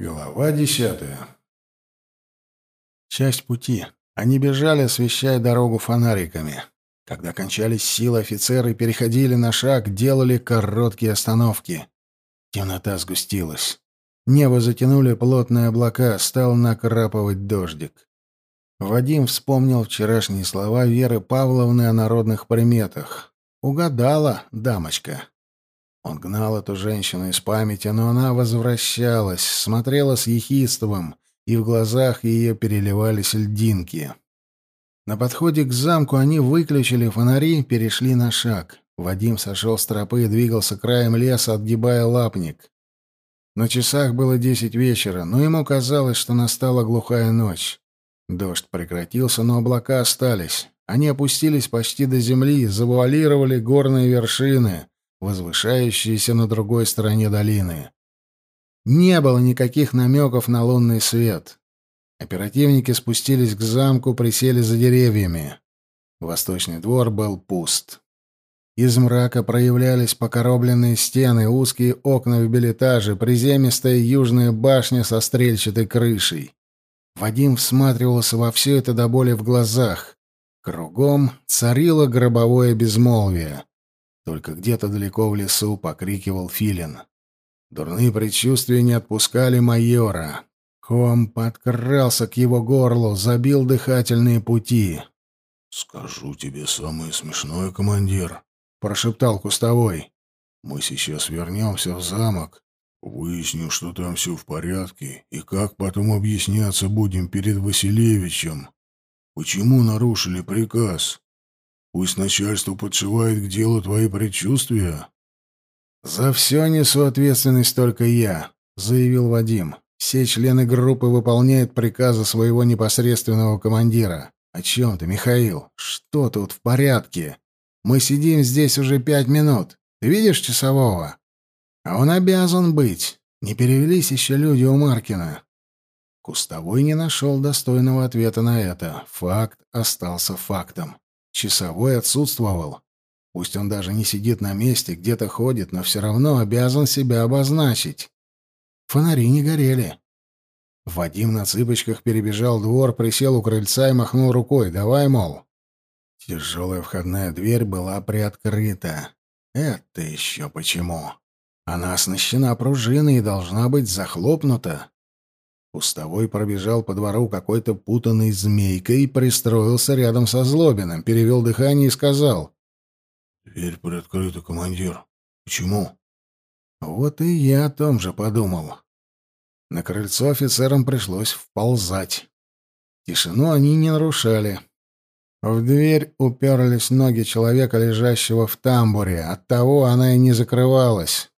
Глава десятая. Часть пути. Они бежали, освещая дорогу фонариками. Когда кончались силы, офицеры переходили на шаг, делали короткие остановки. Темнота сгустилась. Небо затянули плотные облака, стал накрапывать дождик. Вадим вспомнил вчерашние слова Веры Павловны о народных приметах. Угадала дамочка. Он гнал эту женщину из памяти, но она возвращалась, смотрела с ехидством, и в глазах ее переливались льдинки. На подходе к замку они выключили фонари, перешли на шаг. Вадим сошел с тропы и двигался краем леса, отгибая лапник. На часах было десять вечера, но ему казалось, что настала глухая ночь. Дождь прекратился, но облака остались. Они опустились почти до земли, завуалировали горные вершины — возвышающиеся на другой стороне долины. Не было никаких намеков на лунный свет. Оперативники спустились к замку, присели за деревьями. Восточный двор был пуст. Из мрака проявлялись покоробленные стены, узкие окна в билетаже, приземистая южная башня со стрельчатой крышей. Вадим всматривался во все это до боли в глазах. Кругом царило гробовое безмолвие. Только где-то далеко в лесу покрикивал филин. Дурные предчувствия не отпускали майора. Ком подкрался к его горлу, забил дыхательные пути. «Скажу тебе самое смешное, командир», — прошептал Кустовой. «Мы сейчас вернемся в замок, выясню, что там все в порядке, и как потом объясняться будем перед Василевичем. Почему нарушили приказ? Пусть начальство подшивает к делу твои предчувствия. За все несу ответственность только я, заявил Вадим. Все члены группы выполняют приказы своего непосредственного командира. О чем ты, Михаил? Что тут в порядке? Мы сидим здесь уже пять минут. Ты видишь часового? А он обязан быть. Не перевелись еще люди у Маркина. Кустовой не нашел достойного ответа на это. Факт остался фактом. Часовой отсутствовал. Пусть он даже не сидит на месте, где-то ходит, но все равно обязан себя обозначить. Фонари не горели. Вадим на цыпочках перебежал двор, присел у крыльца и махнул рукой. «Давай, мол». Тяжелая входная дверь была приоткрыта. Это еще почему? Она оснащена пружиной и должна быть захлопнута. Пустовой пробежал по двору какой-то путанной змейкой и пристроился рядом со Злобиным, перевел дыхание и сказал. «Дверь приоткрыта, командир. Почему?» Вот и я о том же подумал. На крыльцо офицерам пришлось вползать. Тишину они не нарушали. В дверь уперлись ноги человека, лежащего в тамбуре. Оттого она и не закрывалась.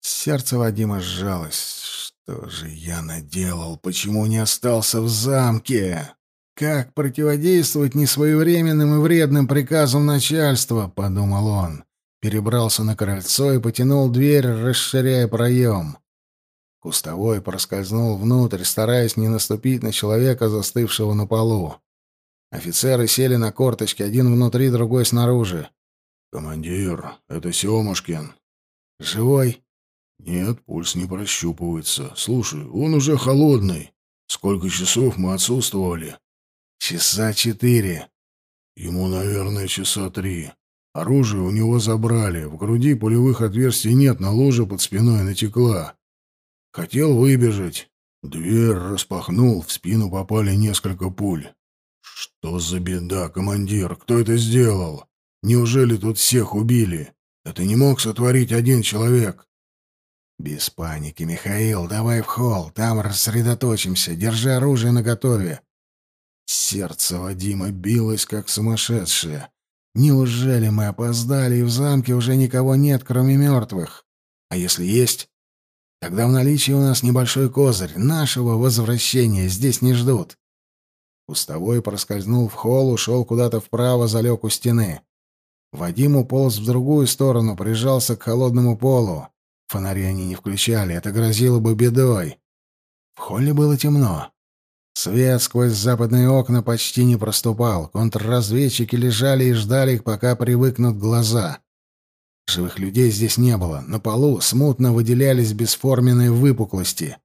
Сердце Вадима сжалось. Что же я наделал? Почему не остался в замке? Как противодействовать несвоевременным и вредным приказам начальства, подумал он. Перебрался на крыльцо и потянул дверь, расширяя проем. Кустовой проскользнул внутрь, стараясь не наступить на человека, застывшего на полу. Офицеры сели на корточки, один внутри, другой снаружи. «Командир, это Семушкин». «Живой?» «Нет, пульс не прощупывается. Слушай, он уже холодный. Сколько часов мы отсутствовали?» «Часа четыре». «Ему, наверное, часа три. Оружие у него забрали. В груди пулевых отверстий нет, на ложе под спиной натекла. Хотел выбежать. Дверь распахнул, в спину попали несколько пуль. Что за беда, командир? Кто это сделал? Неужели тут всех убили? Это не мог сотворить один человек. «Без паники, Михаил, давай в холл, там рассредоточимся, держи оружие наготове». Сердце Вадима билось, как сумасшедшее. Неужели мы опоздали, и в замке уже никого нет, кроме мертвых? А если есть? Тогда в наличии у нас небольшой козырь. Нашего возвращения здесь не ждут. Пустовой проскользнул в холл, ушел куда-то вправо, залег у стены. Вадим уполз в другую сторону, прижался к холодному полу. Фонари они не включали, это грозило бы бедой. В холле было темно. Свет сквозь западные окна почти не проступал. Контрразведчики лежали и ждали, пока привыкнут глаза. Живых людей здесь не было. На полу смутно выделялись бесформенные выпуклости.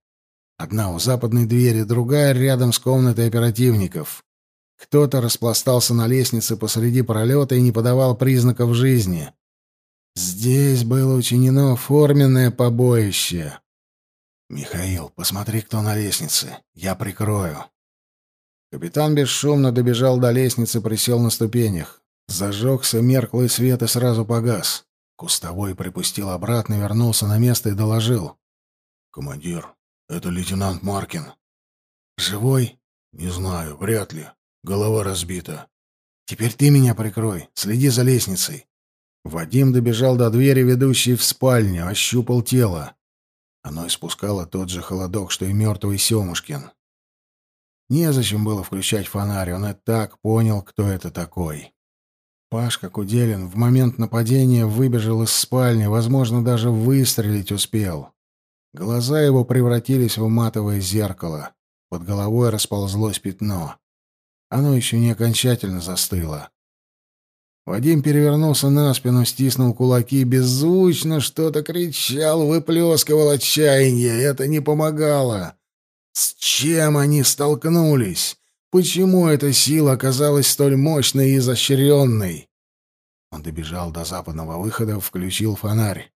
Одна у западной двери, другая рядом с комнатой оперативников. Кто-то распластался на лестнице посреди пролета и не подавал признаков жизни. Здесь было учинено форменное побоище. «Михаил, посмотри, кто на лестнице. Я прикрою». Капитан бесшумно добежал до лестницы, присел на ступенях. Зажегся мерклый свет и сразу погас. Кустовой припустил обратно, вернулся на место и доложил. «Командир, это лейтенант Маркин». «Живой?» «Не знаю, вряд ли. Голова разбита». «Теперь ты меня прикрой. Следи за лестницей». Вадим добежал до двери, ведущей в спальню, ощупал тело. Оно испускало тот же холодок, что и мертвый Семушкин. Незачем было включать фонарь, он и так понял, кто это такой. Пашка Куделин в момент нападения выбежал из спальни, возможно, даже выстрелить успел. Глаза его превратились в матовое зеркало. Под головой расползлось пятно. Оно еще не окончательно застыло. Вадим перевернулся на спину, стиснул кулаки, беззвучно что-то кричал, выплескивал отчаяние. Это не помогало. С чем они столкнулись? Почему эта сила оказалась столь мощной и изощренной? Он добежал до западного выхода, включил фонарь.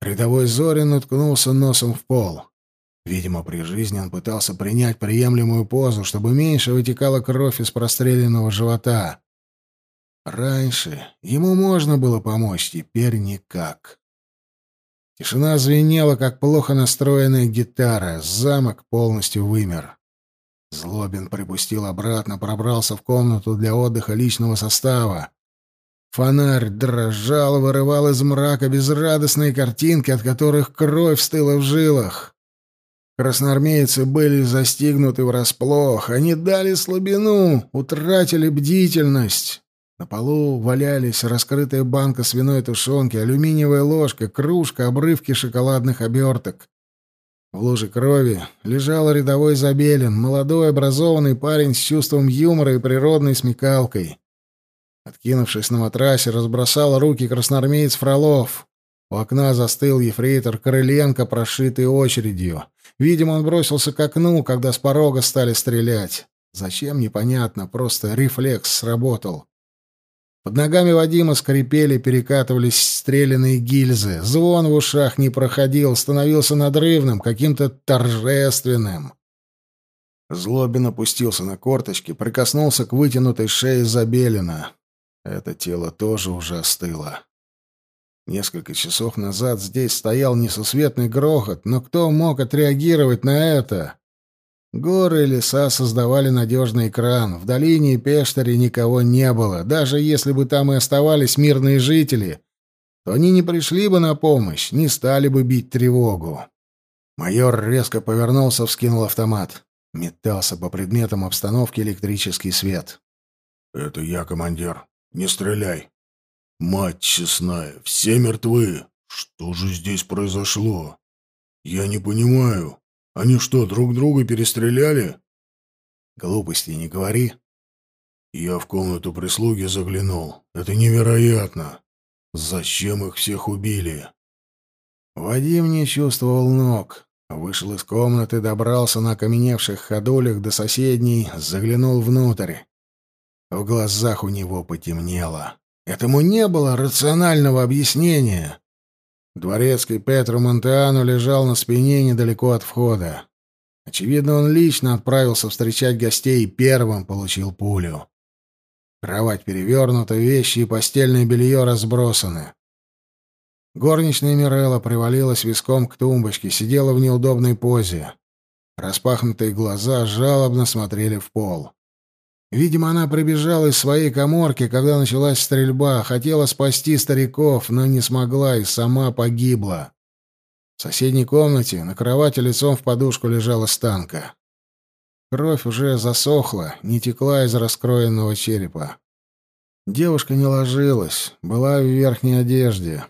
Рядовой Зорин уткнулся носом в пол. Видимо, при жизни он пытался принять приемлемую позу, чтобы меньше вытекала кровь из простреленного живота. Раньше ему можно было помочь, теперь никак. Тишина звенела, как плохо настроенная гитара. Замок полностью вымер. Злобин припустил обратно, пробрался в комнату для отдыха личного состава. Фонарь дрожал, вырывал из мрака безрадостные картинки, от которых кровь стыла в жилах. Красноармейцы были застигнуты врасплох. Они дали слабину, утратили бдительность. На полу валялись раскрытая банка свиной тушенки, алюминиевая ложка, кружка, обрывки шоколадных оберток. В луже крови лежал рядовой Забелин, молодой образованный парень с чувством юмора и природной смекалкой. Откинувшись на матрасе, разбросал руки красноармеец Фролов. У окна застыл ефрейтор Крыленко, прошитый очередью. Видимо, он бросился к окну, когда с порога стали стрелять. Зачем, непонятно, просто рефлекс сработал. Под ногами Вадима скрипели, перекатывались стреляные гильзы. Звон в ушах не проходил, становился надрывным, каким-то торжественным. Злобин опустился на корточки, прикоснулся к вытянутой шее Забелина. Это тело тоже уже остыло. Несколько часов назад здесь стоял несусветный грохот, но кто мог отреагировать на это? Горы и леса создавали надежный экран. В долине и Пештере никого не было. Даже если бы там и оставались мирные жители, то они не пришли бы на помощь, не стали бы бить тревогу. Майор резко повернулся, вскинул автомат. Метался по предметам обстановки электрический свет. «Это я, командир. Не стреляй. Мать честная, все мертвы. Что же здесь произошло? Я не понимаю». Они что, друг друга перестреляли? Глупости не говори. Я в комнату прислуги заглянул. Это невероятно. Зачем их всех убили? Вадим не чувствовал ног. Вышел из комнаты, добрался на окаменевших ходулях до соседней, заглянул внутрь. В глазах у него потемнело. Этому не было рационального объяснения. Дворецкий Петро Монтеану лежал на спине недалеко от входа. Очевидно, он лично отправился встречать гостей и первым получил пулю. Кровать перевернута, вещи и постельное белье разбросаны. Горничная Мирелла привалилась виском к тумбочке, сидела в неудобной позе. Распахнутые глаза жалобно смотрели в пол. Видимо, она прибежала из своей коморки, когда началась стрельба, хотела спасти стариков, но не смогла и сама погибла. В соседней комнате на кровати лицом в подушку лежала станка. Кровь уже засохла, не текла из раскроенного черепа. Девушка не ложилась, была в верхней одежде.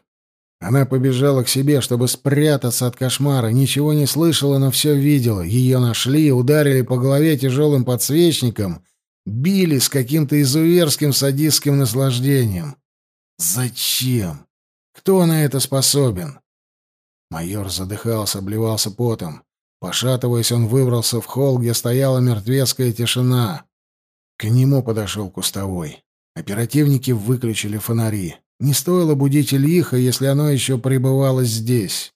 Она побежала к себе, чтобы спрятаться от кошмара. Ничего не слышала, но все видела. Ее нашли, ударили по голове тяжелым подсвечником — Били с каким-то изуверским садистским наслаждением. Зачем? Кто на это способен? Майор задыхался, обливался потом. Пошатываясь, он выбрался в холл, где стояла мертвецкая тишина. К нему подошел кустовой. Оперативники выключили фонари. Не стоило будить Ильиха, если оно еще пребывало здесь.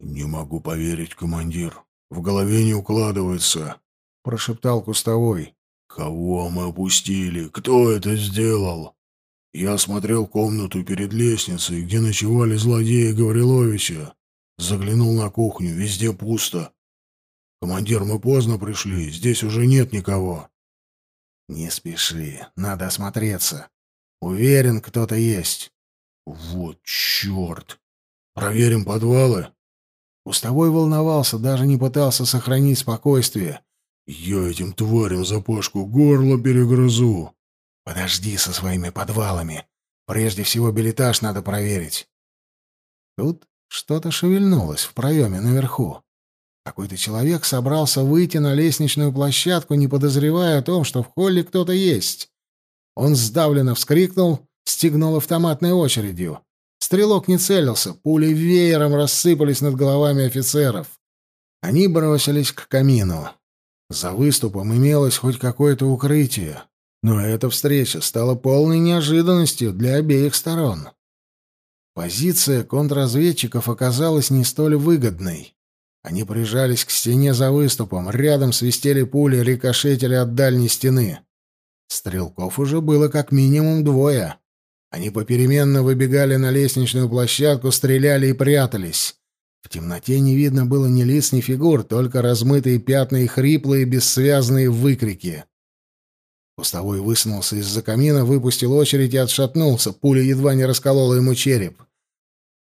«Не могу поверить, командир. В голове не укладывается», — прошептал Кустовой. «Кого мы опустили? Кто это сделал?» Я осмотрел комнату перед лестницей, где ночевали злодеи Гавриловича. Заглянул на кухню, везде пусто. «Командир, мы поздно пришли, здесь уже нет никого». «Не спеши, надо осмотреться. Уверен, кто-то есть». «Вот черт! Проверим подвалы?» Пустовой волновался, даже не пытался сохранить спокойствие. «Я этим тварям за Пашку горло перегрызу». «Подожди со своими подвалами. Прежде всего билетаж надо проверить». Тут что-то шевельнулось в проеме наверху. Какой-то человек собрался выйти на лестничную площадку, не подозревая о том, что в холле кто-то есть. Он сдавленно вскрикнул, стегнул автоматной очередью. Стрелок не целился, пули веером рассыпались над головами офицеров. Они бросились к камину. За выступом имелось хоть какое-то укрытие, но эта встреча стала полной неожиданностью для обеих сторон. Позиция контрразведчиков оказалась не столь выгодной. Они прижались к стене за выступом, рядом свистели пули, рикошетили от дальней стены. Стрелков уже было как минимум двое. Они попеременно выбегали на лестничную площадку, стреляли и прятались. В темноте не видно было ни лиц, ни фигур, только размытые пятна и хриплые, бессвязные выкрики. Пустовой высунулся из-за камина, выпустил очередь и отшатнулся. Пуля едва не расколола ему череп.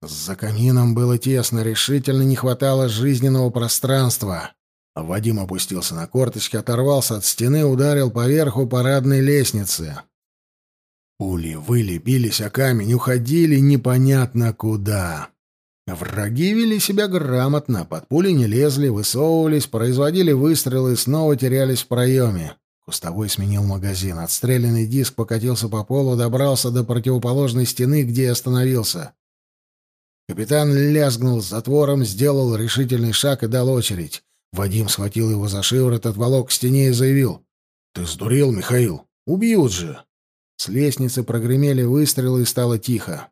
За камином было тесно, решительно не хватало жизненного пространства. Вадим опустился на корточки, оторвался от стены, ударил поверху парадной лестницы. Пули выли, бились о камень, уходили непонятно куда. Враги вели себя грамотно, под пули не лезли, высовывались, производили выстрелы и снова терялись в проеме. Кустовой сменил магазин. Отстрелянный диск покатился по полу, добрался до противоположной стены, где и остановился. Капитан лязгнул затвором, сделал решительный шаг и дал очередь. Вадим схватил его за шиворот, отволок к стене и заявил. «Ты сдурел, Михаил? Убьют же!» С лестницы прогремели выстрелы и стало тихо.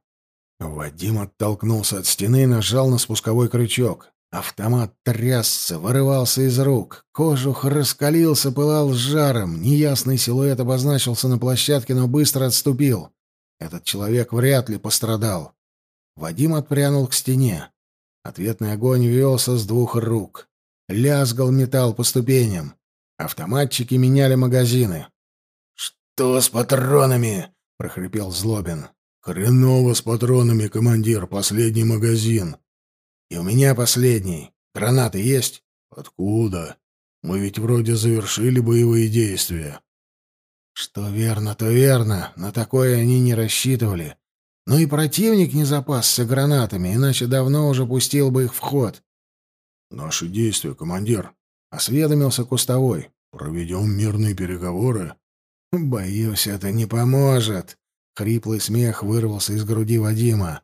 Вадим оттолкнулся от стены и нажал на спусковой крючок. Автомат трясся, вырывался из рук. Кожух раскалился, пылал жаром. Неясный силуэт обозначился на площадке, но быстро отступил. Этот человек вряд ли пострадал. Вадим отпрянул к стене. Ответный огонь велся с двух рук. Лязгал металл по ступеням. Автоматчики меняли магазины. «Что с патронами?» — прохрипел Злобин. «Хреново с патронами, командир. Последний магазин». «И у меня последний. Гранаты есть?» «Откуда? Мы ведь вроде завершили боевые действия». «Что верно, то верно. На такое они не рассчитывали. Но и противник не запасся гранатами, иначе давно уже пустил бы их в ход. «Наши действия, командир», — осведомился Кустовой. «Проведем мирные переговоры». «Боюсь, это не поможет». Хриплый смех вырвался из груди Вадима.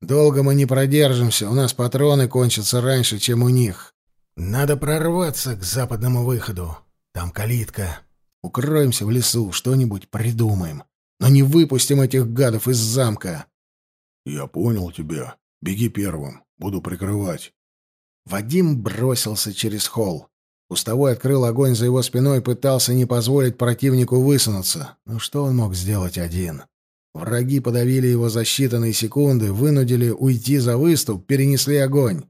«Долго мы не продержимся, у нас патроны кончатся раньше, чем у них. Надо прорваться к западному выходу. Там калитка. Укроемся в лесу, что-нибудь придумаем но не выпустим этих гадов из замка. Я понял тебя. Беги первым, буду прикрывать. Вадим бросился через холл. Пустовой открыл огонь за его спиной и пытался не позволить противнику высунуться. Но что он мог сделать один? Враги подавили его за считанные секунды, вынудили уйти за выступ, перенесли огонь.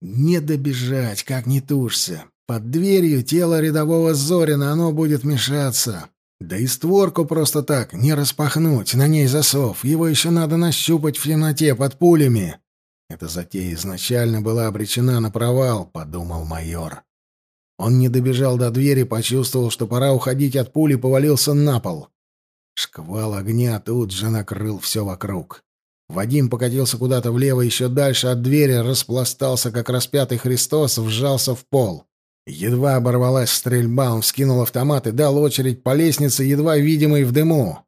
Не добежать, как не тушься. Под дверью тело рядового Зорина, оно будет мешаться. Да и створку просто так не распахнуть, на ней засов. Его еще надо нащупать в темноте под пулями. Эта затея изначально была обречена на провал, подумал майор. Он не добежал до двери, почувствовал, что пора уходить от пули, повалился на пол. Шквал огня тут же накрыл все вокруг. Вадим покатился куда-то влево, еще дальше от двери, распластался, как распятый Христос, вжался в пол. Едва оборвалась стрельба, он вскинул автомат и дал очередь по лестнице, едва видимой в дыму.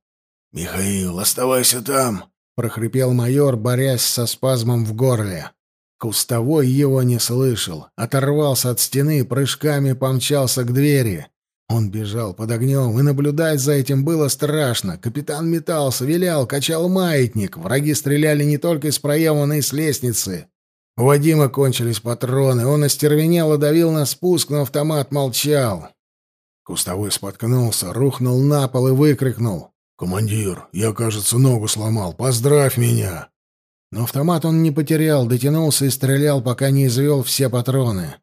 «Михаил, оставайся там!» — прохрипел майор, борясь со спазмом в горле. Кустовой его не слышал, оторвался от стены, прыжками помчался к двери. Он бежал под огнем, и наблюдать за этим было страшно. Капитан метался, вилял, качал маятник. Враги стреляли не только из проема, но и с лестницы. У Вадима кончились патроны. Он остервенело давил на спуск, но автомат молчал. Кустовой споткнулся, рухнул на пол и выкрикнул. «Командир, я, кажется, ногу сломал. Поздравь меня!» Но автомат он не потерял, дотянулся и стрелял, пока не извел все патроны.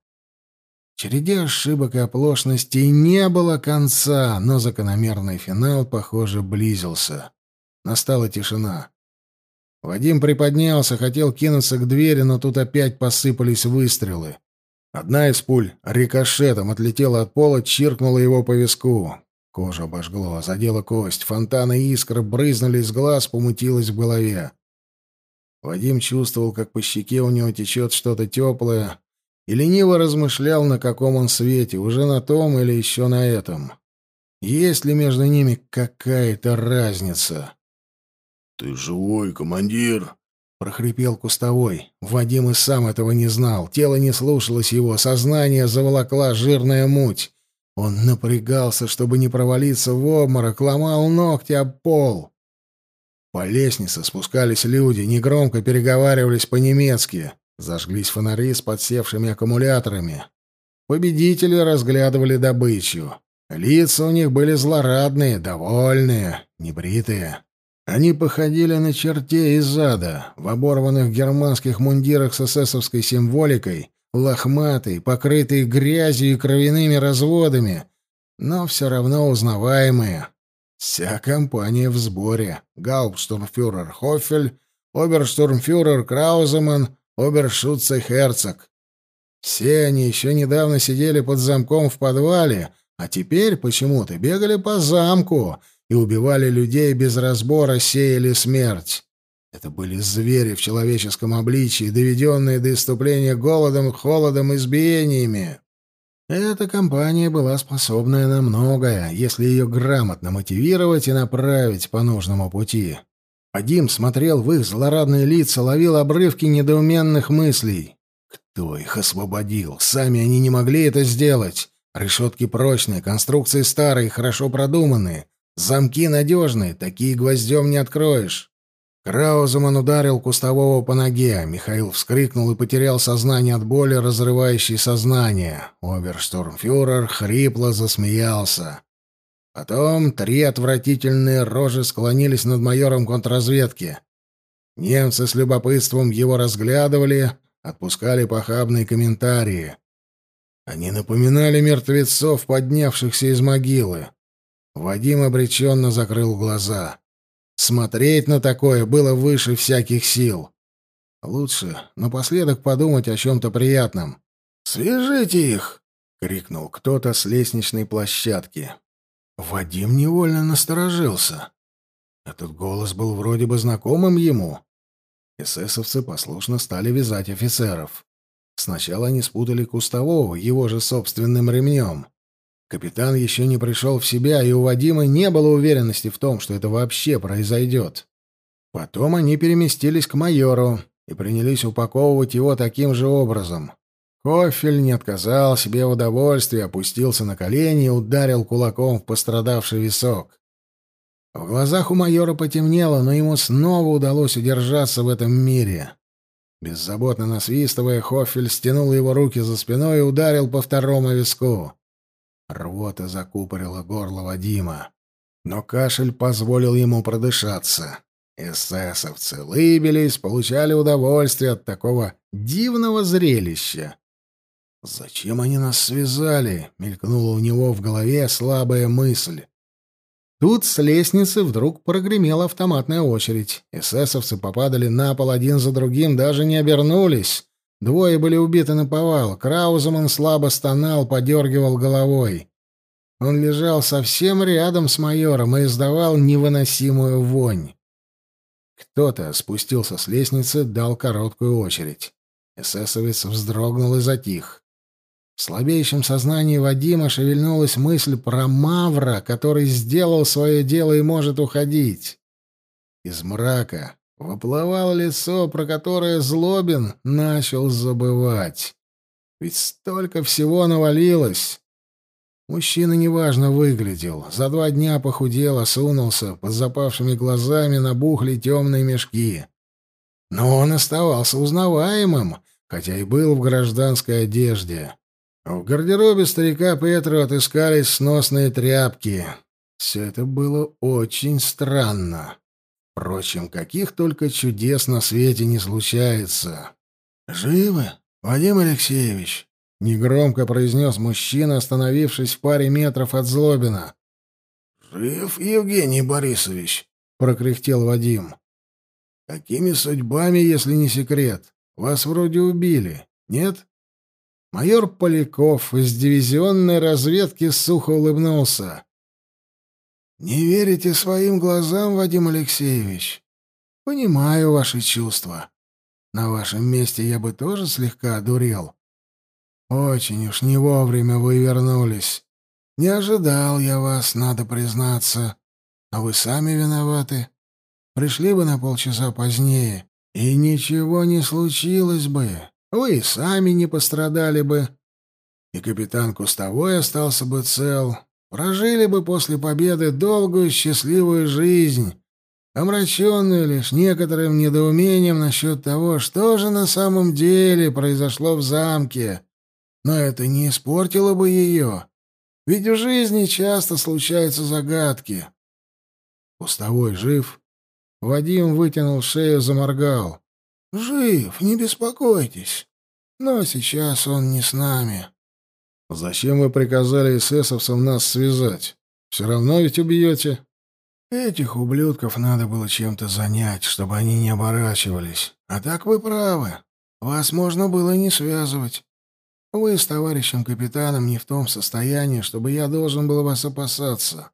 Череде ошибок и оплошностей не было конца, но закономерный финал, похоже, близился. Настала тишина. Вадим приподнялся, хотел кинуться к двери, но тут опять посыпались выстрелы. Одна из пуль рикошетом отлетела от пола, чиркнула его по виску. Кожа обожгло, задела кость, фонтаны искр брызнули из глаз, помутилось в голове. Вадим чувствовал, как по щеке у него течет что-то теплое, и лениво размышлял, на каком он свете, уже на том или еще на этом. Есть ли между ними какая-то разница? — Ты живой, командир? — прохрипел Кустовой. Вадим и сам этого не знал. Тело не слушалось его, сознание заволокла жирная муть. Он напрягался, чтобы не провалиться в обморок, ломал ногти об пол. По лестнице спускались люди, негромко переговаривались по-немецки. Зажглись фонари с подсевшими аккумуляторами. Победители разглядывали добычу. Лица у них были злорадные, довольные, небритые. Они походили на чертей из ада, в оборванных германских мундирах с эсэсовской символикой, лохматые, покрытые грязью и кровяными разводами, но все равно узнаваемые. Вся компания в сборе. Гауптштурмфюрер Хоффель, оберштурмфюрер Крауземан, обершутце Херцог. Все они еще недавно сидели под замком в подвале, а теперь почему-то бегали по замку и убивали людей без разбора, сеяли смерть. Это были звери в человеческом обличии, доведенные до иступления голодом, холодом и избиениями. Эта компания была способная на многое, если ее грамотно мотивировать и направить по нужному пути. Вадим смотрел в их злорадные лица, ловил обрывки недоуменных мыслей. Кто их освободил? Сами они не могли это сделать. Решетки прочные, конструкции старые, хорошо продуманные. Замки надежные, такие гвоздем не откроешь. Крауземан ударил Кустового по ноге. Михаил вскрикнул и потерял сознание от боли, разрывающей сознание. Оберштурмфюрер хрипло засмеялся. Потом три отвратительные рожи склонились над майором контрразведки. Немцы с любопытством его разглядывали, отпускали похабные комментарии. Они напоминали мертвецов, поднявшихся из могилы. Вадим обреченно закрыл глаза. Смотреть на такое было выше всяких сил. Лучше напоследок подумать о чем-то приятном. «Свяжите их!» — крикнул кто-то с лестничной площадки. Вадим невольно насторожился. Этот голос был вроде бы знакомым ему. Эсэсовцы послушно стали вязать офицеров. Сначала они спутали Кустового его же собственным ремнем. Капитан еще не пришел в себя, и у Вадима не было уверенности в том, что это вообще произойдет. Потом они переместились к майору и принялись упаковывать его таким же образом. Кофель не отказал себе в удовольствии, опустился на колени и ударил кулаком в пострадавший висок. В глазах у майора потемнело, но ему снова удалось удержаться в этом мире. Беззаботно насвистывая, Хофель стянул его руки за спиной и ударил по второму виску. Рвота закупорила горло Вадима, но кашель позволил ему продышаться. Эсэсовцы лыбились, получали удовольствие от такого дивного зрелища. «Зачем они нас связали?» — мелькнула у него в голове слабая мысль. Тут с лестницы вдруг прогремела автоматная очередь. Эсэсовцы попадали на пол один за другим, даже не обернулись. Двое были убиты на повал. Крауземан слабо стонал, подергивал головой. Он лежал совсем рядом с майором и издавал невыносимую вонь. Кто-то спустился с лестницы, дал короткую очередь. Эсэсовец вздрогнул и затих. В слабеющем сознании Вадима шевельнулась мысль про Мавра, который сделал свое дело и может уходить. Из мрака выплывало лицо, про которое Злобин начал забывать. Ведь столько всего навалилось. Мужчина неважно выглядел. За два дня похудел, осунулся, под запавшими глазами набухли темные мешки. Но он оставался узнаваемым, хотя и был в гражданской одежде. В гардеробе старика Петру отыскались сносные тряпки. Все это было очень странно. Впрочем, каких только чудес на свете не случается. «Живы, Вадим Алексеевич?» — негромко произнес мужчина, остановившись в паре метров от Злобина. «Жив, Евгений Борисович», — прокряхтел Вадим. «Какими судьбами, если не секрет? Вас вроде убили, нет?» Майор Поляков из дивизионной разведки сухо улыбнулся. «Не верите своим глазам, Вадим Алексеевич? Понимаю ваши чувства. На вашем месте я бы тоже слегка одурел. Очень уж не вовремя вы вернулись. Не ожидал я вас, надо признаться. А вы сами виноваты. Пришли бы на полчаса позднее, и ничего не случилось бы. Вы и сами не пострадали бы. И капитан Кустовой остался бы цел. Прожили бы после победы долгую счастливую жизнь, омраченную лишь некоторым недоумением насчет того, что же на самом деле произошло в замке. Но это не испортило бы ее. Ведь в жизни часто случаются загадки. Кустовой жив. Вадим вытянул шею, заморгал. «Жив, не беспокойтесь. Но сейчас он не с нами». «Зачем вы приказали эсэсовцам нас связать? Все равно ведь убьете». «Этих ублюдков надо было чем-то занять, чтобы они не оборачивались. А так вы правы. Вас можно было не связывать. Вы с товарищем капитаном не в том состоянии, чтобы я должен был вас опасаться.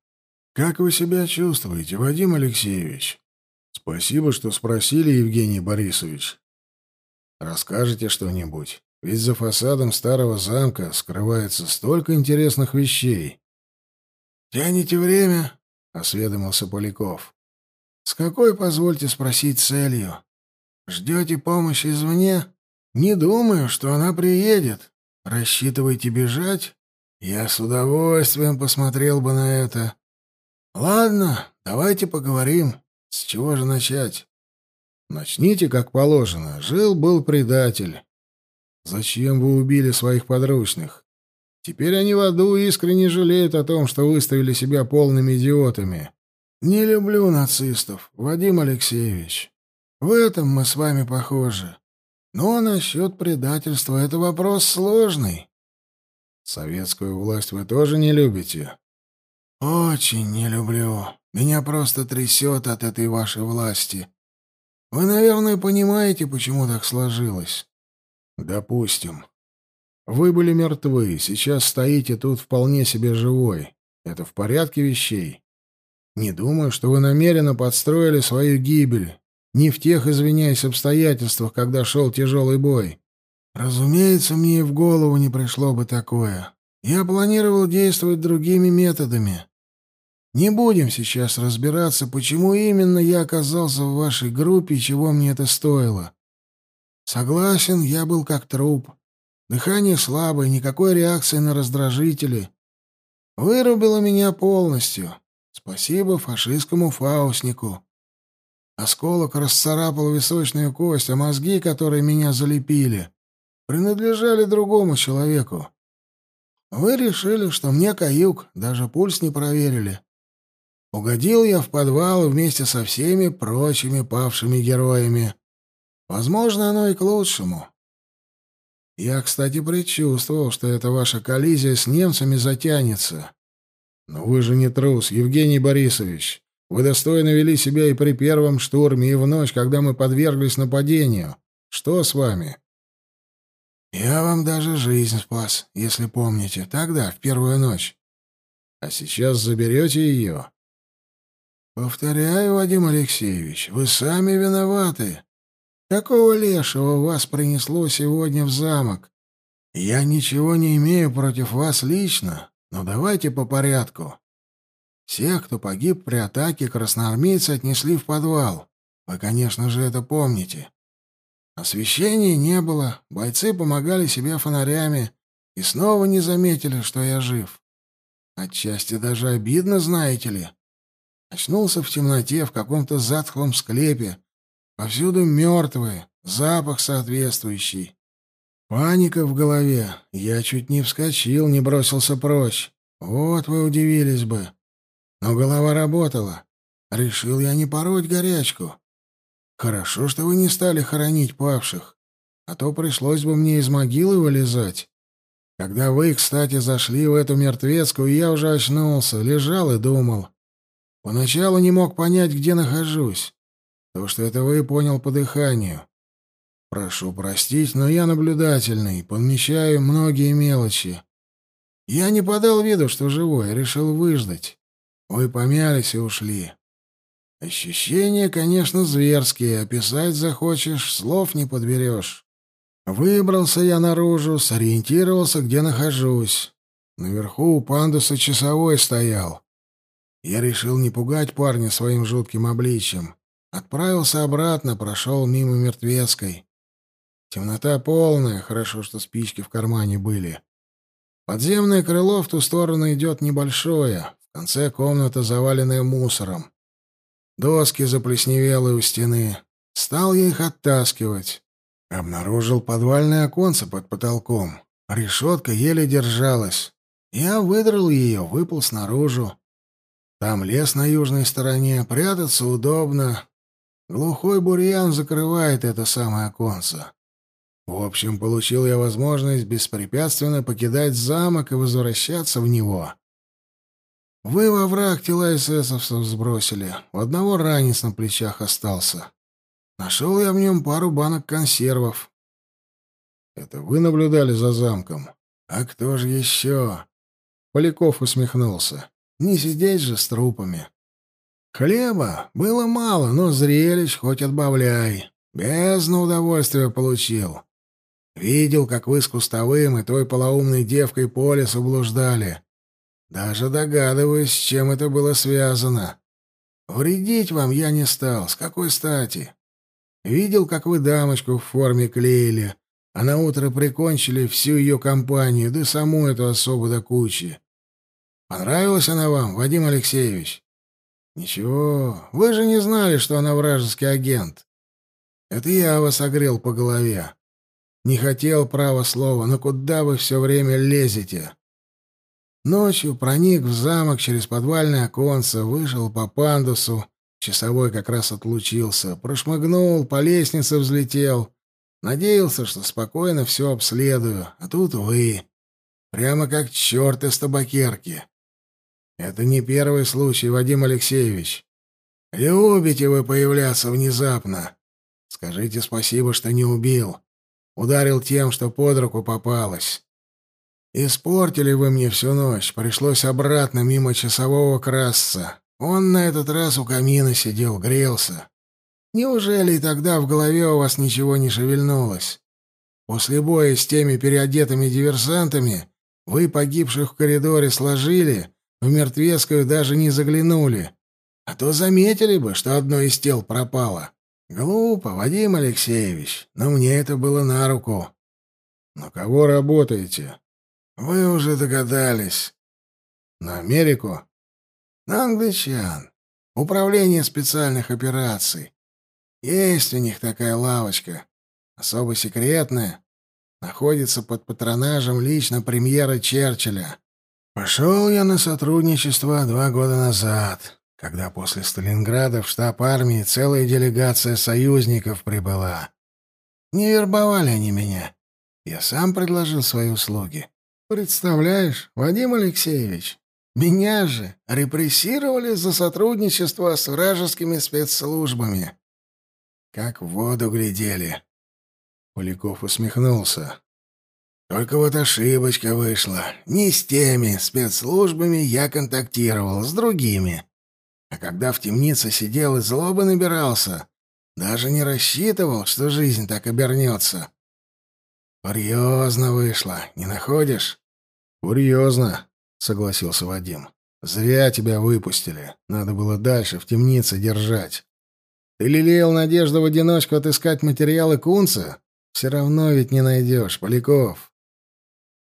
Как вы себя чувствуете, Вадим Алексеевич?» Спасибо, что спросили, Евгений Борисович. Расскажете что-нибудь? Ведь за фасадом старого замка скрывается столько интересных вещей. Тяните время, осведомился Поляков. С какой, позвольте спросить, целью? Ждете помощи извне? Не думаю, что она приедет. Рассчитываете бежать? Я с удовольствием посмотрел бы на это. Ладно, давайте поговорим. С чего же начать? Начните, как положено. Жил-был предатель. Зачем вы убили своих подручных? Теперь они в аду искренне жалеют о том, что выставили себя полными идиотами. Не люблю нацистов, Вадим Алексеевич. В этом мы с вами похожи. Но насчет предательства это вопрос сложный. Советскую власть вы тоже не любите? Очень не люблю. Меня просто трясет от этой вашей власти. Вы, наверное, понимаете, почему так сложилось. Допустим. Вы были мертвы, сейчас стоите тут вполне себе живой. Это в порядке вещей. Не думаю, что вы намеренно подстроили свою гибель. Не в тех, извиняюсь, обстоятельствах, когда шел тяжелый бой. Разумеется, мне и в голову не пришло бы такое. Я планировал действовать другими методами. Не будем сейчас разбираться, почему именно я оказался в вашей группе и чего мне это стоило. Согласен, я был как труп. Дыхание слабое, никакой реакции на раздражители. Вырубило меня полностью. Спасибо фашистскому фаустнику. Осколок расцарапал височную кость, а мозги, которые меня залепили, принадлежали другому человеку. Вы решили, что мне каюк, даже пульс не проверили. Угодил я в подвал вместе со всеми прочими павшими героями. Возможно, оно и к лучшему. Я, кстати, предчувствовал, что эта ваша коллизия с немцами затянется. Но вы же не трус, Евгений Борисович. Вы достойно вели себя и при первом штурме, и в ночь, когда мы подверглись нападению. Что с вами? Я вам даже жизнь спас, если помните, тогда, в первую ночь. А сейчас заберете ее? Повторяю, Вадим Алексеевич, вы сами виноваты. Какого лешего вас принесло сегодня в замок? Я ничего не имею против вас лично, но давайте по порядку. Всех, кто погиб при атаке, красноармейцы отнесли в подвал. Вы, конечно же, это помните. Освещения не было, бойцы помогали себе фонарями и снова не заметили, что я жив. Отчасти даже обидно, знаете ли. Очнулся в темноте в каком-то затхлом склепе. Повсюду мертвые, запах соответствующий. Паника в голове. Я чуть не вскочил, не бросился прочь. Вот вы удивились бы. Но голова работала. Решил я не пороть горячку. Хорошо, что вы не стали хоронить павших, а то пришлось бы мне из могилы вылезать. Когда вы, кстати, зашли в эту мертвецкую, я уже очнулся, лежал и думал. Поначалу не мог понять, где нахожусь. То, что это вы, понял по дыханию. Прошу простить, но я наблюдательный, подмечаю многие мелочи. Я не подал виду, что живой, решил выждать. Вы помялись и ушли. Ощущения, конечно, зверские, описать захочешь, слов не подберешь. Выбрался я наружу, сориентировался, где нахожусь. Наверху у пандуса часовой стоял. Я решил не пугать парня своим жутким обличием. Отправился обратно, прошел мимо мертвецкой. Темнота полная, хорошо, что спички в кармане были. Подземное крыло в ту сторону идет небольшое, в конце комната заваленная мусором. Доски заплесневелые у стены. Стал я их оттаскивать. Обнаружил подвальное оконце под потолком. Решетка еле держалась. Я выдрал ее, выпал снаружи. Там лес на южной стороне, прятаться удобно. Глухой бурьян закрывает это самое оконце. В общем, получил я возможность беспрепятственно покидать замок и возвращаться в него. Вы во враг тела эсэсовцев сбросили. У одного ранец на плечах остался. Нашел я в нем пару банок консервов. Это вы наблюдали за замком? А кто же еще? Поляков усмехнулся. Не сидеть же с трупами. Хлеба было мало, но зрелищ хоть отбавляй. Бездну удовольствия получил. Видел, как вы с Кустовым и той полоумной девкой по лесу блуждали. Даже догадываюсь, с чем это было связано. Вредить вам я не стал. С какой стати? Видел, как вы дамочку в форме клеили, а на утро прикончили всю ее компанию, да саму эту особу до кучи. Понравилась она вам, Вадим Алексеевич? Ничего, вы же не знали, что она вражеский агент. Это я вас огрел по голове. Не хотел права слова, но куда вы все время лезете? Ночью проник в замок через подвальное оконце, вышел по пандусу, часовой как раз отлучился, прошмыгнул, по лестнице взлетел. Надеялся, что спокойно все обследую, а тут вы. Прямо как черт из табакерки. Это не первый случай, Вадим Алексеевич. Любите вы появляться внезапно. Скажите спасибо, что не убил. Ударил тем, что под руку попалось. Испортили вы мне всю ночь. Пришлось обратно мимо часового красться. Он на этот раз у камина сидел, грелся. Неужели и тогда в голове у вас ничего не шевельнулось? После боя с теми переодетыми диверсантами вы погибших в коридоре сложили, в мертвецкую даже не заглянули. А то заметили бы, что одно из тел пропало. Глупо, Вадим Алексеевич, но мне это было на руку. На кого работаете? Вы уже догадались. На Америку? На англичан. Управление специальных операций. Есть у них такая лавочка. Особо секретная. Находится под патронажем лично премьера Черчилля. Пошел я на сотрудничество два года назад, когда после Сталинграда в штаб армии целая делегация союзников прибыла. Не вербовали они меня. Я сам предложил свои услуги. Представляешь, Вадим Алексеевич, меня же репрессировали за сотрудничество с вражескими спецслужбами. Как в воду глядели. Поляков усмехнулся. Только вот ошибочка вышла. Не с теми спецслужбами я контактировал, с другими. А когда в темнице сидел и злобы набирался, даже не рассчитывал, что жизнь так обернется. Курьезно вышло, не находишь? «Курьезно», — согласился Вадим. «Зря тебя выпустили. Надо было дальше в темнице держать. Ты лелеял надежду в одиночку отыскать материалы Кунца? Все равно ведь не найдешь, Поляков.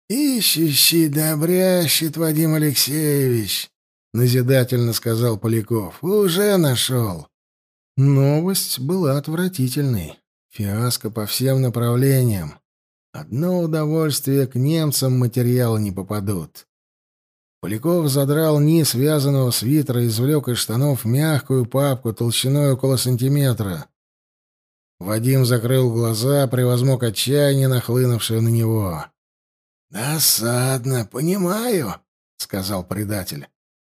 «Ищущий да обрящет, Вадим Алексеевич», — назидательно сказал Поляков. «Уже нашел». Новость была отвратительной. Фиаско по всем направлениям. Одно удовольствие к немцам материалы не попадут. Поляков задрал низ связанного свитера и извлек из штанов мягкую папку толщиной около сантиметра. Вадим закрыл глаза, превозмог отчаяние, нахлынувшее на него. «Досадно, понимаю», — сказал предатель.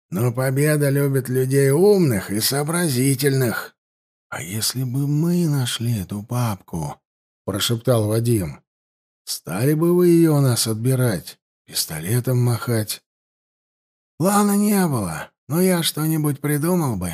«Но победа любит людей умных и сообразительных». «А если бы мы нашли эту папку?» — прошептал Вадим. «Стали бы вы ее у нас отбирать, пистолетом махать?» «Плана не было, но я что-нибудь придумал бы».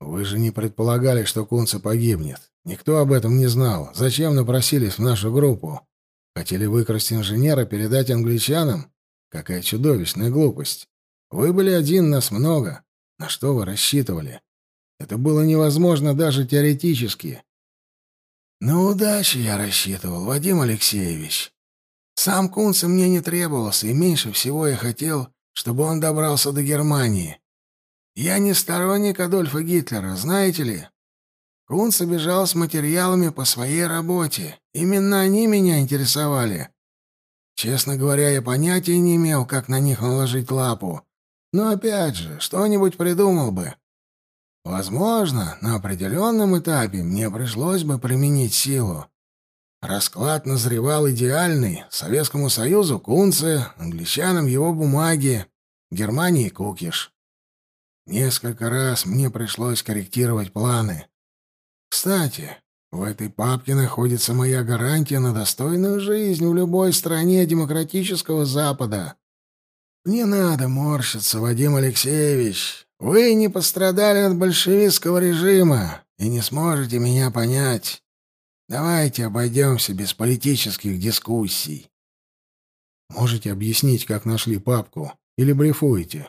«Вы же не предполагали, что Кунца погибнет. Никто об этом не знал. Зачем напросились в нашу группу? Хотели выкрасть инженера, передать англичанам? Какая чудовищная глупость. Вы были один, нас много. На что вы рассчитывали? Это было невозможно даже теоретически. На удачу я рассчитывал, Вадим Алексеевич. Сам Кунца мне не требовался, и меньше всего я хотел, чтобы он добрался до Германии. Я не сторонник Адольфа Гитлера, знаете ли? Кунц бежал с материалами по своей работе. Именно они меня интересовали. Честно говоря, я понятия не имел, как на них наложить лапу. Но опять же, что-нибудь придумал бы. Возможно, на определенном этапе мне пришлось бы применить силу. Расклад назревал идеальный. Советскому Союзу — Кунце, англичанам его бумаги, Германии — Кукиш. Несколько раз мне пришлось корректировать планы. Кстати, в этой папке находится моя гарантия на достойную жизнь в любой стране демократического Запада. Не надо морщиться, Вадим Алексеевич. Вы не пострадали от большевистского режима и не сможете меня понять. Давайте обойдемся без политических дискуссий. Можете объяснить, как нашли папку? Или брифуете?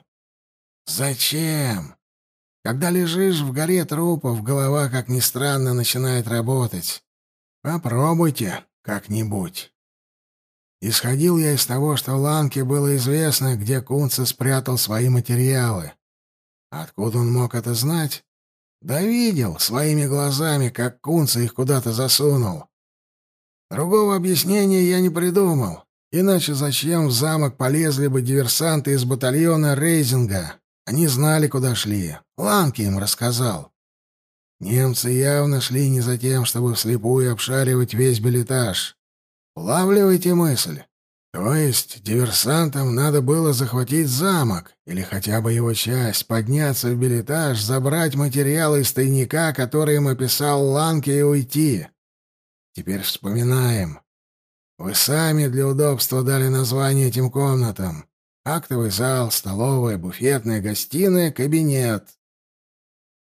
Зачем? Когда лежишь в горе трупов, голова, как ни странно, начинает работать. Попробуйте как-нибудь. Исходил я из того, что Ланке было известно, где Кунца спрятал свои материалы. Откуда он мог это знать? Да видел своими глазами, как Кунца их куда-то засунул. Другого объяснения я не придумал. Иначе зачем в замок полезли бы диверсанты из батальона Рейзинга? Они знали, куда шли. Ланки им рассказал. Немцы явно шли не за тем, чтобы вслепую обшаривать весь билетаж. Улавливайте мысль. То есть диверсантам надо было захватить замок, или хотя бы его часть, подняться в билетаж, забрать материалы из тайника, который им описал Ланки, и уйти. Теперь вспоминаем. Вы сами для удобства дали название этим комнатам. Актовый зал, столовая, буфетная, гостиная, кабинет.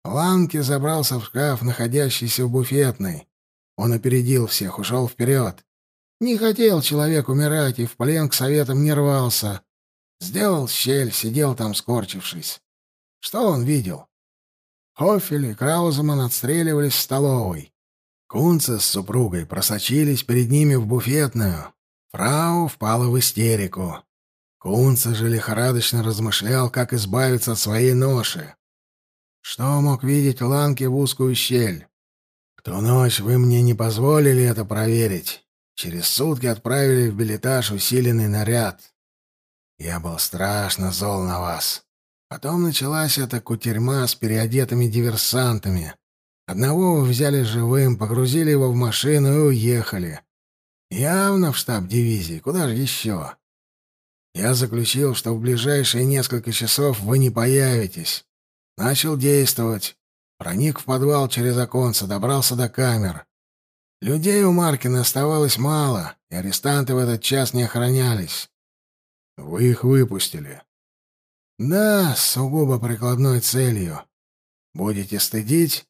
Ланки забрался в шкаф, находящийся в буфетной. Он опередил всех, ушел вперед. Не хотел человек умирать и в плен к советам не рвался. Сделал щель, сидел там, скорчившись. Что он видел? Хоффель и Крауземан отстреливались в столовой. Кунца с супругой просочились перед ними в буфетную. Фрау впала в истерику. Кунца же лихорадочно размышлял, как избавиться от своей ноши. Что мог видеть Ланки в узкую щель? В ту ночь вы мне не позволили это проверить. Через сутки отправили в билетаж усиленный наряд. Я был страшно зол на вас. Потом началась эта кутерьма с переодетыми диверсантами. Одного вы взяли живым, погрузили его в машину и уехали. Явно в штаб дивизии. Куда же еще? Я заключил, что в ближайшие несколько часов вы не появитесь. Начал действовать. Проник в подвал через оконце, добрался до камер. Людей у Маркина оставалось мало, и арестанты в этот час не охранялись. Вы их выпустили. Да, с сугубо прикладной целью. Будете стыдить?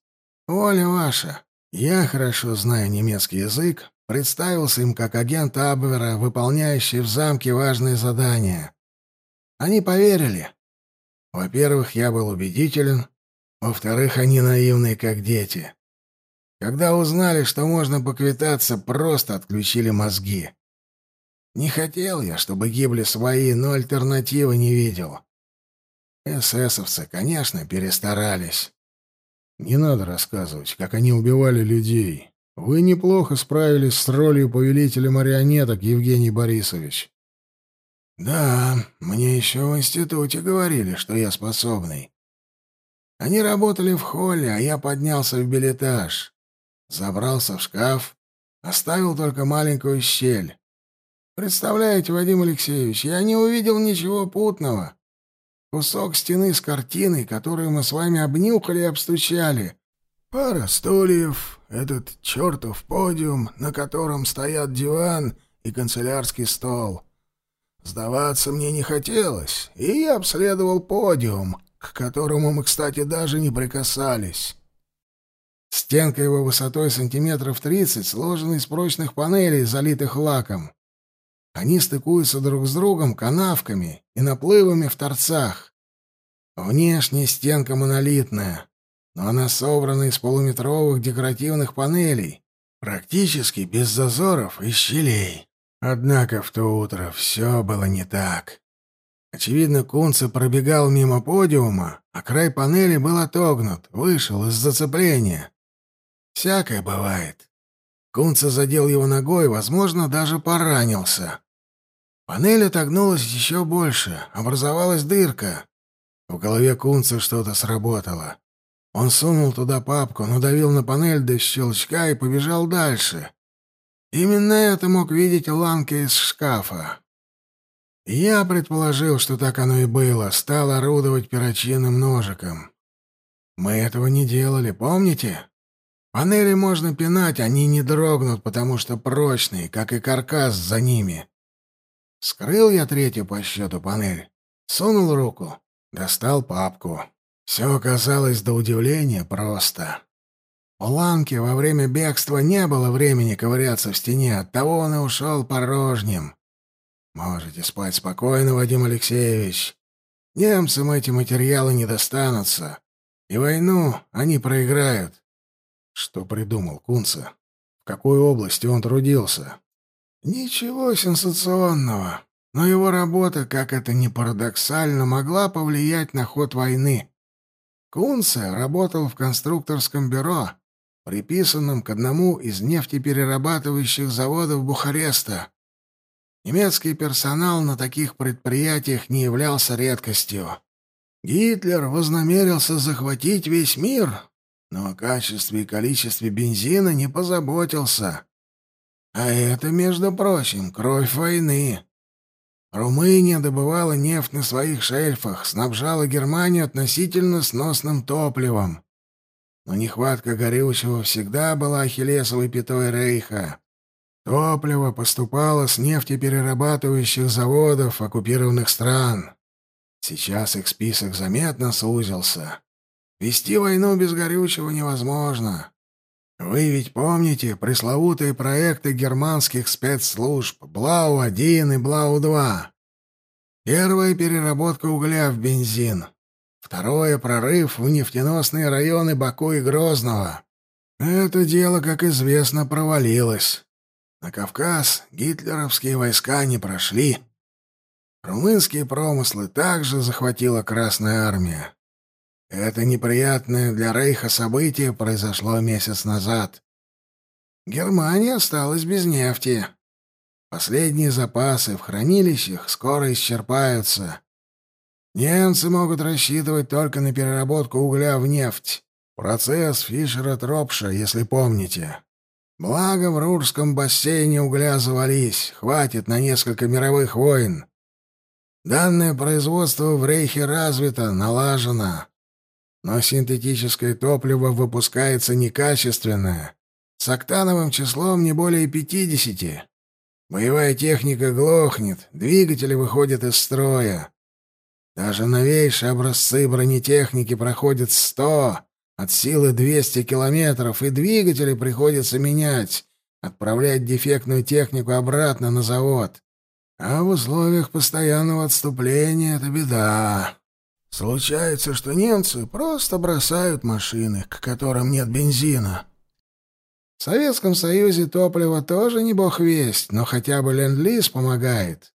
Воля ваша. Я хорошо знаю немецкий язык, Представился им как агент Абвера, выполняющий в замке важные задания. Они поверили. Во-первых, я был убедителен. Во-вторых, они наивные, как дети. Когда узнали, что можно поквитаться, просто отключили мозги. Не хотел я, чтобы гибли свои, но альтернативы не видел. Эсэсовцы, конечно, перестарались. Не надо рассказывать, как они убивали людей. Вы неплохо справились с ролью повелителя марионеток, Евгений Борисович. Да, мне еще в институте говорили, что я способный. Они работали в холле, а я поднялся в билетаж. Забрался в шкаф, оставил только маленькую щель. Представляете, Вадим Алексеевич, я не увидел ничего путного. Кусок стены с картиной, которую мы с вами обнюхали и обстучали. Пара стульев, этот чертов подиум, на котором стоят диван и канцелярский стол. Сдаваться мне не хотелось, и я обследовал подиум, к которому мы, кстати, даже не прикасались. Стенка его высотой сантиметров тридцать сложена из прочных панелей, залитых лаком. Они стыкуются друг с другом канавками и наплывами в торцах. Внешняя стенка монолитная, но она собрана из полуметровых декоративных панелей, практически без зазоров и щелей. Однако в то утро все было не так. Очевидно, Кунце пробегал мимо подиума, а край панели был отогнут, вышел из зацепления. Всякое бывает. Кунце задел его ногой, возможно, даже поранился. Панель отогнулась еще больше, образовалась дырка. В голове Кунца что-то сработало. Он сунул туда папку, надавил на панель до щелчка и побежал дальше. Именно это мог видеть Ланке из шкафа. Я предположил, что так оно и было, стал орудовать перочинным ножиком. Мы этого не делали, помните? Панели можно пинать, они не дрогнут, потому что прочные, как и каркас за ними. Скрыл я третью по счету панель, сунул руку, достал папку. Все оказалось до удивления просто. У Ланки во время бегства не было времени ковыряться в стене, оттого он и ушел порожним. Можете спать спокойно, Вадим Алексеевич. Немцам эти материалы не достанутся, и войну они проиграют. Что придумал Кунца? В какой области он трудился? Ничего сенсационного, но его работа, как это ни парадоксально, могла повлиять на ход войны. Кунце работал в конструкторском бюро, приписанном к одному из нефтеперерабатывающих заводов Бухареста. Немецкий персонал на таких предприятиях не являлся редкостью. Гитлер вознамерился захватить весь мир, но о качестве и количестве бензина не позаботился. А это, между прочим, кровь войны. Румыния добывала нефть на своих шельфах, снабжала Германию относительно сносным топливом. Но нехватка горючего всегда была ахиллесовой пятой Рейха. Топливо поступало с нефтеперерабатывающих заводов оккупированных стран. Сейчас их список заметно сузился. Вести войну без горючего невозможно. Вы ведь помните пресловутые проекты германских спецслужб Блау-1 и Блау-2? Первая — переработка угля в бензин. Второе — прорыв в нефтеносные районы Баку и Грозного. Это дело, как известно, провалилось. На Кавказ гитлеровские войска не прошли. Румынские промыслы также захватила Красная Армия. Это неприятное для Рейха событие произошло месяц назад. Германия осталась без нефти. Последние запасы в хранилищах скоро исчерпаются. Немцы могут рассчитывать только на переработку угля в нефть. Процесс Фишера-Тропша, если помните. Благо в Рурском бассейне угля завались, хватит на несколько мировых войн. Данное производство в Рейхе развито, налажено. Но синтетическое топливо выпускается некачественное, с октановым числом не более пятидесяти. Боевая техника глохнет, двигатели выходят из строя. Даже новейшие образцы бронетехники проходят сто, от силы двести километров, и двигатели приходится менять, отправлять дефектную технику обратно на завод. А в условиях постоянного отступления это беда. Случается, что немцы просто бросают машины, к которым нет бензина. В Советском Союзе топливо тоже не бог весть, но хотя бы ленд-лиз помогает.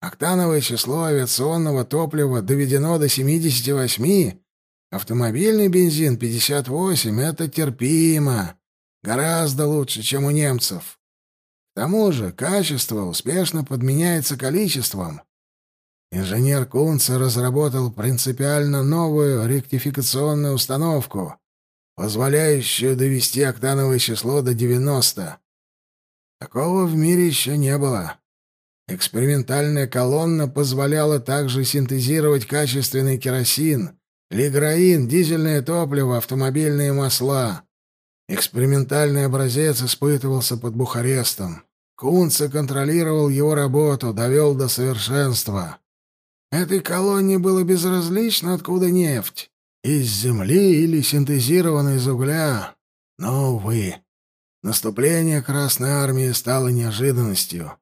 Октановое число авиационного топлива доведено до 78, автомобильный бензин 58 — это терпимо, гораздо лучше, чем у немцев. К тому же качество успешно подменяется количеством. Инженер Кунце разработал принципиально новую ректификационную установку, позволяющую довести октановое число до 90. Такого в мире еще не было. Экспериментальная колонна позволяла также синтезировать качественный керосин, лиграин, дизельное топливо, автомобильные масла. Экспериментальный образец испытывался под Бухарестом. Кунце контролировал его работу, довел до совершенства. Этой колонне было безразлично, откуда нефть. Из земли или синтезирована из угля. Но, увы, наступление Красной Армии стало неожиданностью.